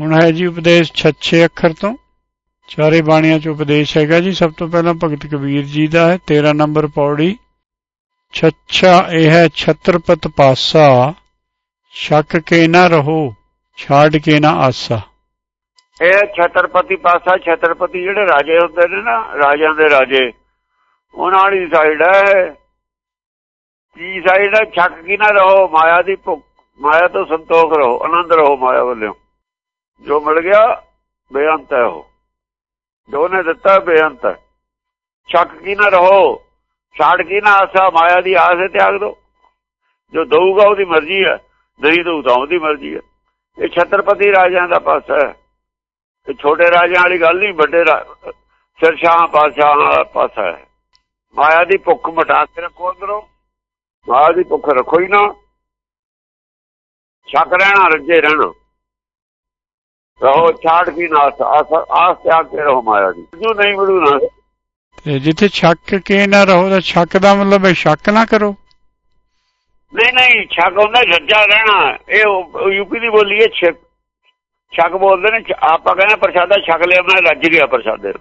ਹੁਣ ਹੈ ਜੀ ਉਪਦੇਸ਼ ਛੱਛੇ ਅੱਖਰ ਤੋਂ। ਚਾਰੇ ਬਾਣੀਆਂ ਚ ਉਪਦੇਸ਼ ਹੈਗਾ ਜੀ। ਸਭ ਤੋਂ ਪਹਿਲਾਂ ਭਗਤ ਕਬੀਰ ਜੀ ਦਾ ਹੈ 13 ਨੰਬਰ ਪੌੜੀ। ਛੱਛਾ ਇਹ ਹੈ ਛਤਰਪਤ ਪਾਸਾ। ਸ਼ੱਕ ਕੇ ਨਾ ਰਹੋ, ਛਾੜ ਕੇ ਨਾ ਆਸਾ। ਇਹ ਛਤਰਪਤੀ ਪਾਸਾ, ਛਤਰਪਤੀ ਜਿਹੜੇ ਰਾਜੇ ਹੁੰਦੇ ਨੇ ਨਾ, ਰਾਜਿਆਂ ਦੇ ਰਾਜੇ, ਉਹਨਾਂ ਵਾਲੀ ਸਾਈਡ ਹੈ। ਕੀ ਸਾਈਡ ਹੈ? ਛੱਕ ਕੀ ਨਾ ਰਹੋ, ਮਾਇਆ ਦੀ ਭੁੱਖ, ਮਾਇਆ ਤੋਂ ਸੰਤੋਖ ਰਹੋ, ਆਨੰਦ ਰਹੋ ਮਾਇਆ ਵੱਲੋਂ। ਜੋ ਮਿਲ ਗਿਆ, ਬੇਅੰਤ ਹੈ ਉਹ। ਜੋ ਨੇ ਦਿੱਤਾ, ਬੇਅੰਤ ਹੈ। ਛੱਕ ਕੀ ਨਾ ਰਹੋ, ਛਾੜ ਕੀ ਨਾ ਆਸਾ, ਮਾਇਆ ਦੀ ਆਸ ਹੈ ਤਿਆਗ ਦੋ। ਜੋ ਦਊਗਾ ਉਹਦੀ ਮਰਜ਼ੀ ਹੈ, ਨਹੀਂ ਦਊ ਤਾਂ ਉਹਦੀ ਮਰਜ਼ੀ ਹੈ। ਇਹ ਛਤਰਪਤੀ ਰਾਜਿਆਂ ਦਾ ਪਾਸਾ ਹੈ। ਇਹ ਛੋਟੇ ਰਾਜਿਆਂ ਵਾਲੀ ਗੱਲ ਨਹੀਂ, ਵੱਡੇ ਸਿਰਸ਼ਾਹ ਪਾਸ਼ਾਹ ਵਾਲਾ ਪਾਸਾ ਹੈ। ਮਾਇਆ ਦੀ ਭੁੱਖ ਮਟਾ ਕੇ ਰੱਖੋ ਅੰਦਰੋਂ। ਮਾਇਆ ਦੀ ਭੁੱਖ ਰੱਖੋ ਹੀ ਨਾ। ਛੱਕ ਰਹਿਣਾ, ਰੱਜੇ ਰਹਿਣਾ। ਰਹੋ ਛਾੜ ਕੀ ਨਾਸ ਆਸ ਆਸ ਤਿਆਗ ਕੇ ਰਹੋ ਮਾਇਆ ਦੀ। ਜੋ ਨਹੀਂ ਮਿਲੂ ਨਾ ਤੇ ਜਿੱਥੇ ਛੱਕ ਕੇ ਨਾ ਰਹੋ ਤਾਂ ਛੱਕ ਦਾ ਮਤਲਬ ਹੈ ਸ਼ੱਕ ਨਾ ਕਰੋ। ਨਹੀਂ ਨਹੀਂ ਛੱਕ ਹੁੰਦਾ ਰੱਜਾ ਰਹਿਣਾ। ਇਹ ਯੂਪੀ ਦੀ ਬੋਲੀ ਹੈ ਛੱਕ। ਛੱਕ ਬੋਲਦੇ ਨੇ ਆਪਾਂ ਕਹਿੰਦੇ ਪ੍ਰਸ਼ਾਦਾ ਛੱਕ ਲਿਆ ਮੈਂ ਰੱਜ ਗਿਆ ਪ੍ਰਸ਼ਾਦੇ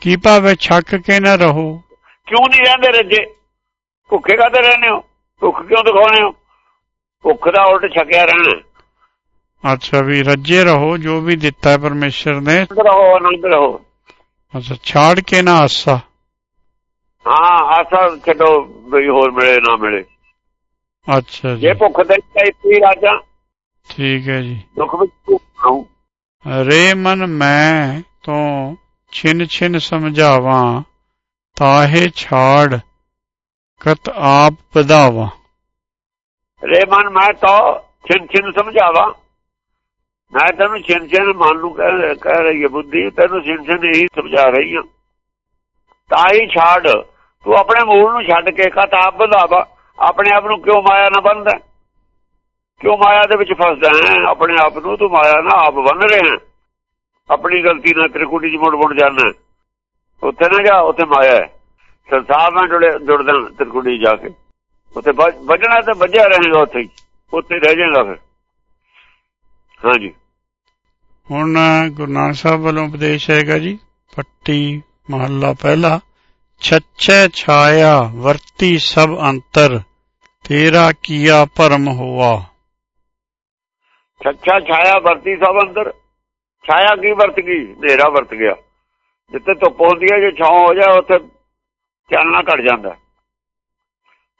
ਕੀ ਭਾਵ ਛੱਕ ਕੇ ਨਾ ਰਹੋ? ਕਿਉਂ ਨਹੀਂ ਰਹਿੰਦੇ ਰੱਜੇ? ਭੁੱਖੇ ਕਾਤੇ ਰਹਿੰਦੇ ਹੋ? ਭੁੱਖ ਕਿਉਂ ਦਿਖਾਉਣੇ ਹੋ? ਭੁੱਖ ਦਾ ਉਲਟ ਛਕਿਆ ਰਹਿਣਾ। ਅੱਛਾ ਵੀ ਰੱਜੇ ਰਹੋ ਜੋ ਵੀ ਦਿੱਤਾ ਹੈ ਪਰਮੇਸ਼ਰ ਨੇ ਰਹੋ ਆਨੰਦ ਰਹੋ ਅੱਛਾ ਛਾੜ ਕੇ ਨਾ ਆਸਾ ਹਾਂ ਆਸਾ ਛੱਡੋ ਵੀ ਹੋਰ ਮਿਲੇ ਨਾ ਮਿਲੇ ਅੱਛਾ ਜੀ ਜੇ ਭੁੱਖ ਦੇ ਇੱਥੇ ਰਾਜਾ ਠੀਕ ਹੈ ਜੀ ਦੁੱਖ ਵਿੱਚ ਆਉਂ ਰੇ ਮਨ ਮੈਂ ਤੋਂ ਛਿਨ ਛਿਨ ਸਮਝਾਵਾਂ ਤਾਹੇ ਛਾੜ ਕਤ ਆਪ ਵਧਾਵਾਂ ਰੇ ਮਨ ਮੈਂ ਤਾਂ ਛਿਨ ਛਿਨ ਸਮਝਾਵਾਂ ਮੈਂ ਤੈਨੂੰ ਛਿਨ ਛਿਨ ਮਨ ਨੂੰ ਕਹਿ ਰਹੀ ਹੈ ਬੁੱਧੀ, ਤੈਨੂੰ ਛਿਨ ਛਿਨ ਹੀ ਸਮਝਾ ਰਹੀ ਹਾਂ। ਤਾਂ ਹੀ ਛਾੜ। ਤੂੰ ਆਪਣੇ ਮੂਲ ਨੂੰ ਛੱਡ ਕੇ ਕਤ ਆਪ ਵਧਾਵਾ। ਆਪਣੇ ਆਪ ਨੂੰ ਕਿਉਂ ਮਾਇਆ ਨਾ ਬੰਨਦਾ ਕਿਉਂ ਮਾਇਆ ਦੇ ਵਿੱਚ ਫਸਦਾ ਹੈ? ਆਪਣੇ ਆਪ ਨੂੰ ਤੂੰ ਮਾਇਆ ਨਾ ਆਪ ਬੰਨ ਰਿਹਾ ਆਪਣੀ ਗਲਤੀ ਨਾਲ ਤ੍ਰਿਕੁਟੀ 'ਚ ਮੁੜ ਮੁੜ ਜਾਣਾ ਉੱਥੇ ਨਾ ਜਾ, ਉੱਥੇ ਮਾਇਆ ਹੈ। ਸੰਸਾਰ ਨਾਲ ਜੁੜੇ ਜੁੜਦਾ ਤ੍ਰਿਕੁਟੀ ਜਾ ਕੇ। ਉੱਥੇ ਵੱਜਣਾ ਤੇ ਵੱਜਿਆ ਰਹੇਗਾ ਉੱਥੇ ਉੱਥੇ ਰਹਿ ਜਾਏਗਾ ਫਿਰ। ਹਾਂਜੀ। ਹੁਣ ਗੁਰੂ ਨਾਨਕ ਸਾਹਿਬ ਵੱਲੋਂ ਉਪਦੇਸ਼ ਹੈਗਾ ਜੀ, ਪੱਟੀ ਮਹੱਲਾ ਪਹਿਲਾ, ਛੱਛੇ ਛਾਇਆ ਵਰਤੀ ਸਭ ਅੰਤਰ, ਤੇਰਾ ਕੀਆ ਭਰਮ ਹੋਆ। ਛੱਛਾ ਛਾਇਆ ਵਰਤੀ ਸਭ ਅੰਦਰ ਛਾਇਆ ਕੀ ਵਰਤ ਗਈ? ਹਨੇਰਾ ਵਰਤ ਗਿਆ। ਜਿੱਥੇ ਧੁੱਪ ਹੁੰਦੀ ਹੈ, ਜੇ ਛਾਂ ਹੋ ਜਾਏ, ਉੱਥੇ ਚਾਨਣਾ ਘਟ ਜਾਂਦਾ।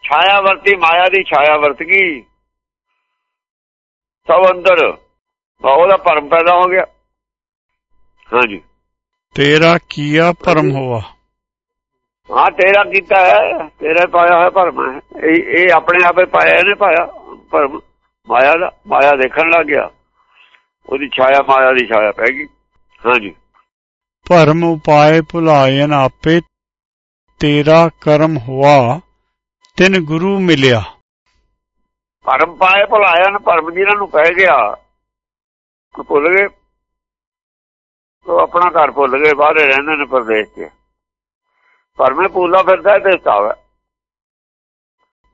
ਛਾਇਆ ਵਰਤੀ, ਮਾਇਆ ਦੀ ਛਾਇਆ ਵਰਤ ਗਈ। ਸਭ ਅੰਦਰ ਉਹਦਾ ਭਰਮ ਪੈਦਾ ਹੋ ਗਿਆ। ਹਾਂਜੀ। ਤੇਰਾ ਕੀਆ ਭਰਮ ਹੋਆ? ਹਾਂ ਤੇਰਾ ਕੀਤਾ ਹੈ ਤੇਰਾ ਪਾਇਆ ਹੋਇਆ ਭਰਮ ਹੈ। ਇਹ ਆਪਣੇ ਆਪੇ ਪਾਇਆ ਇਹਨੇ ਪਾਇਆ ਭਰਮ। ਮਾਇਆ ਦਾ ਮਾਇਆ ਦੇਖਣ ਲੱਗ ਗਿਆ। ਉਹਦੀ ਛਾਇਆ ਮਾਇਆ ਦੀ ਛਾਇਆ ਪੈ ਗਈ। ਹਾਂਜੀ। ਭਰਮ ਉਪਾਏ ਭੁਲਾਇਨ ਆਪੇ ਤੇਰਾ ਕਰਮ ਹੋਆ ਤਿਨ ਗੁਰੂ ਮਿਲਿਆ। ਭਰਮ ਪਾਏ ਭੁਲਾਇਆ ਨਾ ਭਰਮ ਜਿਹਨਾਂ ਨੂੰ ਪੈ ਗਿਆ ਭੁੱਲ ਗਏ? ਉਹ ਆਪਣਾ ਘਰ ਭੁੱਲ ਗਏ ਬਾਹਰੇ ਰਹਿੰਦੇ ਨੇ ਪਰਦੇਸ਼ 'ਚ। ਭਰਮੇ ਪੂਲਾ ਫਿਰਦਾ ਤੇ ਸਤਾਵਾ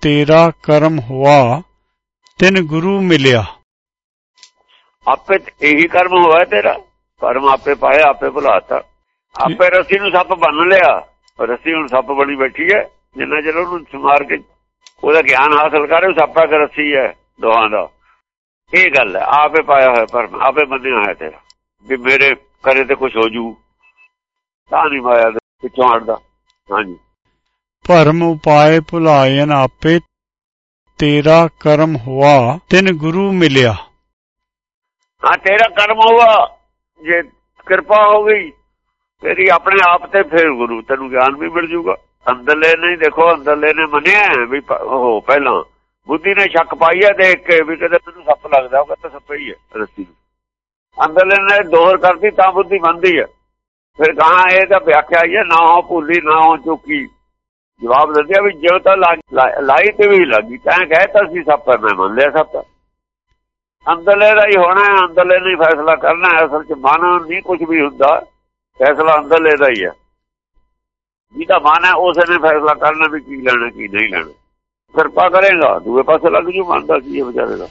ਤੇਰਾ ਕਰਮ ਹੋਆ ਤਿਨ ਗੁਰੂ ਮਿਲਿਆ। ਆਪੇ ਇਹੀ ਕਰਮ ਹੋਇਆ ਤੇਰਾ। ਪਰਮ ਆਪੇ ਪਾਇਆ ਆਪੇ ਭੁਲਾਤਾ। ਆਪੇ ਰੱਸੀ ਨੂੰ ਸੱਪ ਬੰਨ ਲਿਆ। ਰੱਸੀ ਹੁਣ ਸੱਪ ਬਣੀ ਬੈਠੀ ਹੈ ਜਿੰਨਾ ਚਿਰ ਉਹਨੂੰ ਸਮਾਰ ਕੇ ਉਹਦਾ ਗਿਆਨ ਹਾਸਲ ਕਰੇ ਸੱਪਾ ਕਰ ਰੱਸੀ ਹੈ ਦੋਹਾਂ ਦਾ। ਇਹ ਗੱਲ ਹੈ ਆਪੇ ਪਾਇਆ ਹੋਇਆ ਪਰਮ ਆਪੇ ਬੰਨਿਆ ਹੋਇਆ ਤੇਰਾ। ਵੀ ਮੇਰੇ ਕਰੇ ਤੇ ਕੁਝ ਹੋ ਜੂ ਤਾਂ ਨਹੀਂ ਮਾਇਆ ਦੇ ਪਿੱਛੋਂ ਹਟਦਾ। ਹਾਂਜੀ। ਭਰਮ ਉਪਾਏ ਭੁਲਾਇਨ ਆਪੇ ਤੇਰਾ ਕਰਮ ਹੋਆ ਤਿਨ ਗੁਰੂ ਮਿਲਿਆ। ਹਾਂ ਤੇਰਾ ਕਰਮ ਹੋਆ ਜੇ ਕਿਰਪਾ ਹੋ ਗਈ ਤੇਰੀ ਆਪਣੇ ਆਪ ਤੇ ਫਿਰ ਗੁਰੂ ਤੈਨੂੰ ਗਿਆਨ ਵੀ ਮਿਲ ਜੂਗਾ। ਅੰਦਰਲੇ ਨਹੀਂ ਦੇਖੋ ਅੰਦਰਲੇ ਨੇ ਮੰਨਿਆ ਵੀ ਉਹ ਪਹਿਲਾਂ। ਬੁੱਧੀ ਨੇ ਸ਼ੱਕ ਪਾਈ ਹੈ ਦੇਖ ਕੇ ਵੀ ਕਹਿੰਦੇ ਮੈਨੂੰ ਸੱਪ ਲੱਗਦਾ, ਉਹ ਕਹਿੰਦਾ ਸੱਪ ਹੀ ਹੈ ਰੱਸੀ ਅੰਦਰਲੇ ਨੇ ਦੋਹਰ ਕਰਦੀ ਤਾਂ ਬੁੱਧੀ ਮੰਨਦੀ ਹੈ ਫਿਰ ਕਹਾ ਇਹ ਤਾਂ ਵਿਆਖਿਆ ਹੈ ਨਾ ਹੋ ਭੁੱਲੀ, ਨਾ ਹੋ ਚੁੱਕੀ ਜਵਾਬ ਦਿੰਦੇ ਵੀ ਜਿਉ ਤਾਂ ਲਾਈ ਤੇ ਵੀ ਲੱਗੀ, ਤਾਂ ਕਹਿਤਾ ਸੀ ਸੱਪ ਮੈਂ ਮੰਨ ਲਿਆ ਸੱਪ ਅੰਦਰਲੇ ਦਾ ਹੀ ਹੋਣਾ ਅੰਦਰਲੇ ਨੇ ਫੈਸਲਾ ਕਰਨਾ ਅਸਲ ਚ ਮਨ ਨਹੀਂ ਕੁਝ ਵੀ ਹੁੰਦਾ, ਫੈਸਲਾ ਅੰਦਰਲੇ ਦਾ ਹੀ ਹੈ ਜਿਹਦਾ ਮਨ ਹੈ, ਉਸੇ ਨੇ ਫੈਸਲਾ ਕਰਨਾ ਵੀ ਕੀ ਲੈਣਾ, ਕੀ ਨਹੀਂ ਲੈਣਾ। ਕਿਰਪਾ ਕਰੇਗਾ ਦੂਏ ਪਾਸੇ ਲੱਗ ਜੂ ਮੰਨਦਾ ਕੀ ਹੈ ਵਿਚਾਰੇ ਦਾ।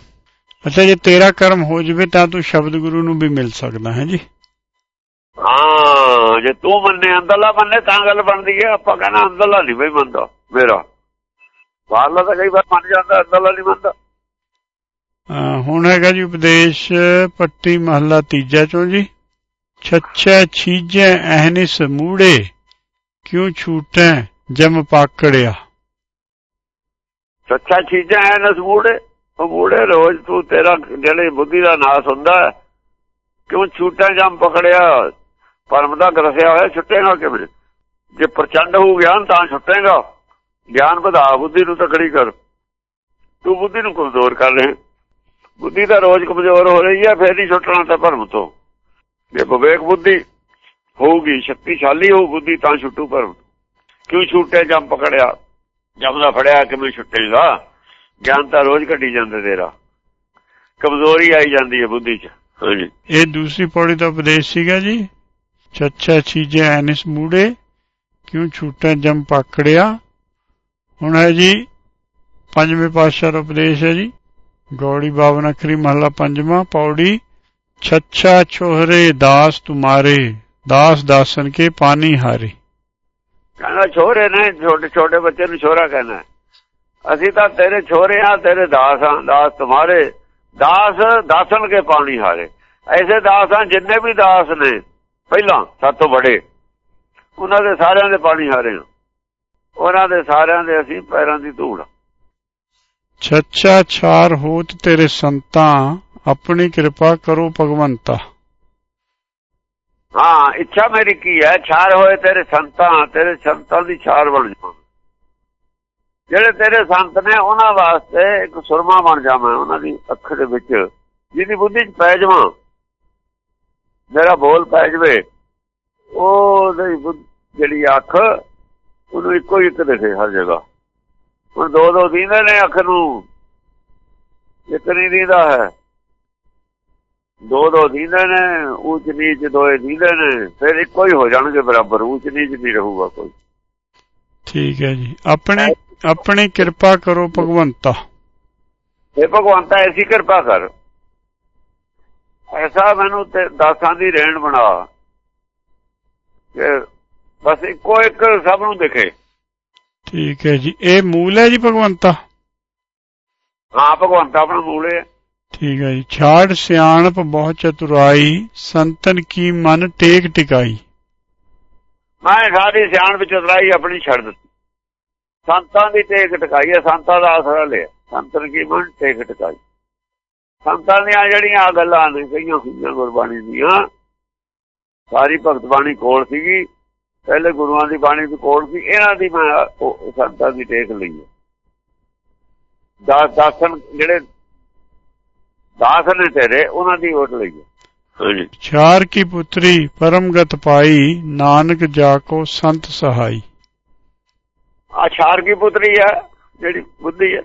ਅੱਛਾ ਜੇ ਤੇਰਾ ਕਰਮ ਹੋ ਜਵੇ ਤਾਂ ਤੂੰ ਸ਼ਬਦ ਗੁਰੂ ਨੂੰ ਵੀ ਮਿਲ ਸਕਦਾ ਹੈ ਜੀ? ਹਾਂ ਜੇ ਤੂੰ ਮੰਨੇ ਅੰਦਰਲਾ ਮੰਨੇ ਤਾਂ ਗੱਲ ਬਣਦੀ ਹੈ। ਆਪਾਂ ਕਹਿੰਦਾ ਅੰਦਰਲਾ ਨਹੀਂ ਬਈ ਮੰਨਦਾ ਮੇਰਾ। ਬਾਹਰਲਾ ਤਾਂ ਕਈ ਵਾਰ ਮੰਨ ਜਾਂਦਾ ਅੰਦਰਲਾ ਨਹੀਂ ਮੰਨਦਾ। ਹੁਣ ਹੈਗਾ ਜੀ ਉਪਦੇਸ਼ ਪੱਟੀ ਮਹੱਲਾ ਤੀਜਾ ਚੋਂ ਜੀ। ਛੱਛਾ ਛੀਜੈ ਅਹਨਿਸ ਮੂੜੇ ਕਿਉਂ ਛੂਟੈ ਜਮ ਪਾਕੜਿਆ। ਸੱਚਾ ਚੀਜ਼ਾਂ ਐ ਨਸ ਉਹ ਮੂੜੇ ਰੋਜ਼ ਤੂੰ ਤੇਰਾ ਜਿਹੜੇ ਬੁੱਧੀ ਦਾ ਨਾਸ ਹੁੰਦਾ ਕਿਉਂ ਛੂਟਾ ਜਮ ਪਕੜਿਆ? ਪਰਮ ਦਾ ਗਰਸਿਆ ਹੋਇਆ ਛੁੱਟੇਗਾ ਕਿਵੇਂ? ਜੇ ਪ੍ਰਚੰਡ ਹੋ ਗਿਆਨ ਤਾਂ ਛੁੱਟੇਗਾ। ਗਿਆਨ ਵਧਾ, ਬੁੱਧੀ ਨੂੰ ਤਕੜੀ ਕਰ। ਤੂੰ ਬੁੱਧੀ ਨੂੰ ਕਮਜ਼ੋਰ ਕਰ ਰਿਹਾ। ਬੁੱਧੀ ਦਾ ਰੋਜ਼ ਕਮਜ਼ੋਰ ਹੋ ਰਹੀ ਹੈ ਫੇਰ ਹੀ ਛੁੱਟਣਾ ਤਾਂ ਭਰਮ ਤੋਂ। ਜੇ ਵਿਵੇਕ ਬੁੱਧੀ ਹੋਊਗੀ, ਸ਼ਕਤੀਸ਼ਾਲੀ ਹੋਊ ਬੁੱਧੀ, ਤਾਂ ਛੁੱਟੂ ਭਰਮ ਕਿਉਂ ਛੁੱਟੇ ਜਮ ਪਕੜਿਆ? ਜਮ ਫੜਿਆ ਕਿਵੇਂ ਛੁੱਟੇਗਾ ਗਿਆਨ ਤਾਂ ਰੋਜ਼ ਘਟੀ ਜਾਂਦਾ ਤੇਰਾ। ਕਮਜ਼ੋਰੀ ਆਈ ਜਾਂਦੀ ਹੈ ਬੁੱਧੀ 'ਚ। ਹਾਂਜੀ। ਇਹ ਦੂਸਰੀ ਪੌੜੀ ਦਾ ਉਪਦੇਸ਼ ਸੀਗਾ ਜੀ। ਛੱਛਾ ਛੀਜੈ ਅਹਨਿਸ ਮੂੜੇ, ਕਿਉਂ ਛੂਟੈ ਜਮ ਪਾਕੜਿਆ? ਹੁਣ ਹੈ ਜੀ, ਪੰਜਵੇਂ ਪਾਤਸ਼ਾਹ ਦਾ ਉਪਦੇਸ਼ ਹੈ ਜੀ। ਗੌੜੀ ਬਾਵਨ ਅਖਰੀ ਮਹਲਾ ਪੰਜਵਾਂ ਪੌੜੀ, ਛੱਛਾ ਛੋਹਰੇ ਦਾਸ ਤੁਮਾਰੇ, ਦਾਸ ਦਾਸਨ ਕੇ ਪਾਣੀ ਹਾਰੇ। ਕਹਿੰਦਾ ਛੋਰੇ ਨੇ, ਛੋਟੇ ਛੋਟੇ ਬੱਚੇ ਨੂੰ ਛੋਰਾ ਕਹਿੰਦਾ ਅਸੀਂ ਤਾਂ ਤੇਰੇ ਛੋਰੇ ਆ, ਤੇਰੇ ਦਾਸ ਆ, ਦਾਸ ਤੁਮਾਰੇ ਦਾਸ ਦਾਸਨ ਕੇ ਪਾਣੀ ਹਾਰੇ। ਐਸੇ ਦਾਸ ਆ ਜਿੰਨੇ ਵੀ ਦਾਸ ਨੇ, ਪਹਿਲਾਂ ਸਭ ਤੋਂ ਬੜੇ ਉਹਨਾਂ ਦੇ ਸਾਰਿਆਂ ਦੇ ਪਾਣੀ ਹਾਰੇ ਆ। ਉਹਨਾਂ ਦੇ ਸਾਰਿਆਂ ਦੇ ਅਸੀਂ ਪੈਰਾਂ ਦੀ ਧੂੜ ਛੱਛਾ ਛਾਰ ਹੋਤ ਤੇਰੇ ਸੰਤਾਂ, ਆਪਣੀ ਕਿਰਪਾ ਕਰੋ ਭਗਵੰਤਾ। ਹਾਂ, ਇੱਛਾ ਮੇਰੀ ਕੀ ਹੈ? ਛਾਰ ਹੋਏ ਤੇਰੇ ਸੰਤਾਂ ਤੇਰੇ ਸੰਤਾਂ ਦੀ ਛਾਰ ਬਣ ਜਾਵਾਂ। ਜਿਹੜੇ ਤੇਰੇ ਸੰਤ ਨੇ ਉਹਨਾਂ ਵਾਸਤੇ ਇੱਕ ਸੁਰਮਾ ਬਣ ਜਾਵਾਂ ਉਹਨਾਂ ਦੀ ਅੱਖ ਦੇ ਵਿੱਚ, ਜਿਹਦੀ ਬੁੱਧੀ 'ਚ ਪੈ ਜਾਵਾਂ। ਮੇਰਾ ਬੋਲ ਪੈ ਜਵੇ ਉਹ ਜਿਹੜੀ ਅੱਖ, ਉਹਨੂੰ ਇੱਕੋ ਇੱਕ ਦਿਖੇ ਹਰ ਜਗ੍ਹਾ। ਹੁਣ ਦੋ ਦੋ ਦੀਂਦੇ ਨੇ ਅੱਖ ਨੂੰ। ਇੱਕ ਨਹੀਂ ਦੀਦਾ ਹੈ। ਦੋ ਦੋ ਦੀਂਦੇ ਨੇ ਉੱਚ ਨੀਚ ਦੋਏ ਦੀਂਦੇ ਨੇ ਫਿਰ ਇੱਕੋ ਹੀ ਹੋ ਜਾਣਗੇ ਬਰਾਬਰ ਉੱਚ ਨੀਚ ਨਹੀਂ ਰਹੂਗਾ ਕੋਈ। ਠੀਕ ਹੈ ਜੀ। ਆਪਣੇ ਆਪਣੀ ਕਿਰਪਾ ਕਰੋ ਭਗਵੰਤਾ। ਇਹ ਭਗਵੰਤਾ ਐਸੀ ਕਿਰਪਾ ਕਰ। ਐਸਾ ਮੈਨੂੰ ਤੇ ਦਾਸਾਂ ਦੀ ਰਹਿਣ ਬਣਾ। ਕਿ ਬਸ ਇੱਕੋ ਇੱਕ ਸਭ ਨੂੰ ਦਿਖੇ। ਠੀਕ ਹੈ ਜੀ। ਇਹ ਮੂਲ ਹੈ ਜੀ ਭਗਵੰਤਾ? ਹਾਂ ਭਗਵੰਤਾ ਆਪਣਾ ਮੂਲ ਹੈ। ਠੀਕ ਹੈ ਜੀ ਛਾੜ ਸਿਆਣਪ ਬਹੁਤ ਚਤੁਰਾਈ, ਸੰਤਨ ਕੀ ਮਨ ਟੇਕ ਟਿਕਾਈ? ਮੈਂ ਸਾਡੀ ਸਿਆਣ ਵਿੱਚ ਆਪਣੀ ਛੱਡ ਦਿੱਤੀ। ਸੰਤਾਂ ਦੀ ਟੇਕ ਟਿਕਾਈ ਹੈ, ਸੰਤਾਂ ਦਾ ਆਸਰਾ ਲਿਆ। ਸੰਤਨ ਕੀ ਮਨ ਟੇਕ ਟਿਕਾਈ। ਸੰਤਾਂ ਦੀਆਂ ਜਿਹੜੀਆਂ ਗੱਲਾਂ ਨੇ, ਕਈਆਂ ਹੋਈਆਂ ਗੁਰਬਾਣੀ ਦੀਆਂ। ਸਾਰੀ ਭਗਤ ਬਾਣੀ ਕੋਲ ਸੀਗੀ। ਪਹਿਲੇ ਗੁਰੂਆਂ ਦੀ ਬਾਣੀ ਵੀ ਕੋਲ ਸੀ। ਇਹਨਾਂ ਦੀ ਮੈਂ ਸੰਤਾਂ ਦੀ ਟੇਕ ਲਈ ਹੈ। ਦਾਸਨ ਜਿਹੜੇ ਦਾਸ ਨੇ ਤੇਰੇ ਉਹਨਾਂ ਦੀ ਓਟ ਲਈ ਹੈ। ਹਾਂਜੀ। ਛਾਰ ਕੀ ਪੁੱਤਰੀ ਪਰਮਗਤ ਪਾਈ ਨਾਨਕ ਜਾ ਕੋ ਸੰਤ ਸਹਾਈ। ਆ ਛਾਰ ਕੀ ਪੁੱਤਰੀ ਹੈ ਜਿਹੜੀ ਬੁੱਧੀ ਹੈ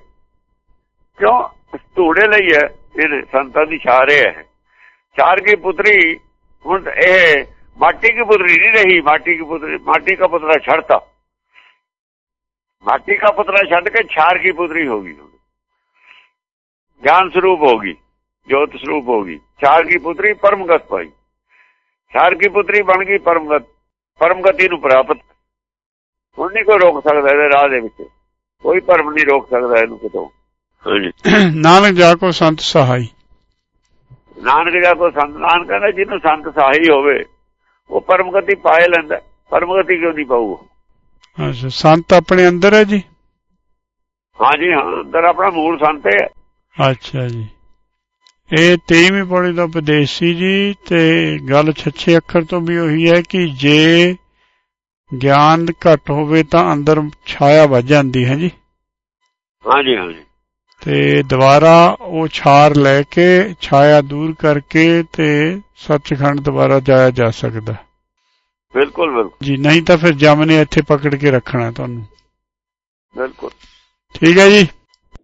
ਕਿਉਂ? ਧੂੜੇ ਲਈ ਹੈ ਇਹਨੇ ਸੰਤਾਂ ਦੀ ਛਾਰੇ ਹੈ। ਛਾਰ ਕੀ ਪੁੱਤਰੀ ਹੁਣ ਇਹ ਮਾਟੀ ਕੀ ਪੁੱਤਰੀ ਨਹੀਂ ਰਹੀ ਮਾਟੀ ਕੀ ਪੁੱਤਰੀ ਮਾਟੀ ਦਾ ਪੁੱਤਰਾ ਛੱਡਤਾ। ਮਾਟੀ ਦਾ ਪੁੱਤਰਾ ਛੱਡ ਕੇ ਛਾਰ ਕੀ ਪੁੱਤਰੀ ਹੋ ਗਈ। ਗਿਆਨ ਸਰੂਪ ਹੋ ਗਈ। ਜੋਤ ਸਰੂਪ ਹੋ ਗਈ। ਛਾਰ ਕੀ ਪੁੱਤਰੀ ਪਰਮਗਤ ਪਾਈ ਛਾਰ ਕੀ ਪੁੱਤਰੀ ਬਣ ਗਈ ਪਰਮਗਤ। ਪਰਮਗਤੀ ਨੂੰ ਪ੍ਰਾਪਤ। ਹੁਣ ਨਹੀਂ ਕੋਈ ਰੋਕ ਸਕਦਾ ਇਹਦੇ ਰਾਹ ਦੇ ਵਿੱਚ। ਕੋਈ ਪਰਮ ਨਹੀਂ ਰੋਕ ਸਕਦਾ ਇਹਨੂੰ ਕਿਤੋਂ। ਹਾਂਜੀ। ਨਾਨਕ ਜਾ ਕੋ ਸੰਤ ਸਹਾਈ। ਨਾਨਕ ਜਾ ਕੋ ਸੰਤ। ਨਾਨਕ ਕਹਿੰਦਾ ਜਿਹਨੂੰ ਸੰਤ ਸਹਾਈ ਹੋਵੇ ਉਹ ਪਰਮਗਤੀ ਪਾਏ ਲੈਂਦਾ। ਪਰਮਗਤੀ ਕਿਉਂ ਨਹੀਂ ਪਾਊਗਾ ਅੱਛਾ ਸੰਤ ਆਪਣੇ ਅੰਦਰ ਹੈ ਜੀ? ਹਾਂਜੀ ਹਾਂ ਅੰਦਰ ਆਪਣਾ ਮੂਲ ਸੰਤ ਹੈ। ਅੱਛਾ ਜੀ। ਇਹ 23ਵੀਂ ਪੌੜੀ ਦਾ ਉਪਦੇਸ਼ ਸੀ ਜੀ ਤੇ ਗੱਲ ਛੱਛੇ ਅੱਖਰ ਤੋਂ ਵੀ ਉਹੀ ਹੈ ਕਿ ਜੇ ਗਿਆਨ ਘੱਟ ਹੋਵੇ ਤਾਂ ਅੰਦਰ ਛਾਇਆ ਵੱਜ ਜਾਂਦੀ ਹੈ ਜੀ। ਹਾਂਜੀ ਹਾਂਜੀ। ਤੇ ਦੁਬਾਰਾ ਉਹ ਛਾਰ ਲੈ ਕੇ ਛਾਇਆ ਦੂਰ ਕਰਕੇ ਤੇ ਸੱਚਖੰਡ ਦੁਬਾਰਾ ਜਾਇਆ ਜਾ ਸਕਦਾ। ਬਿਲਕੁਲ ਬਿਲਕੁਲ। ਜੀ ਨਹੀਂ ਤਾਂ ਫਿਰ ਜਮ ਨੇ ਇੱਥੇ ਪਕੜ ਕੇ ਰੱਖਣਾ ਤੁਹਾਨੂੰ। ਬਿਲਕੁਲ। ਠੀਕ ਹੈ ਜੀ।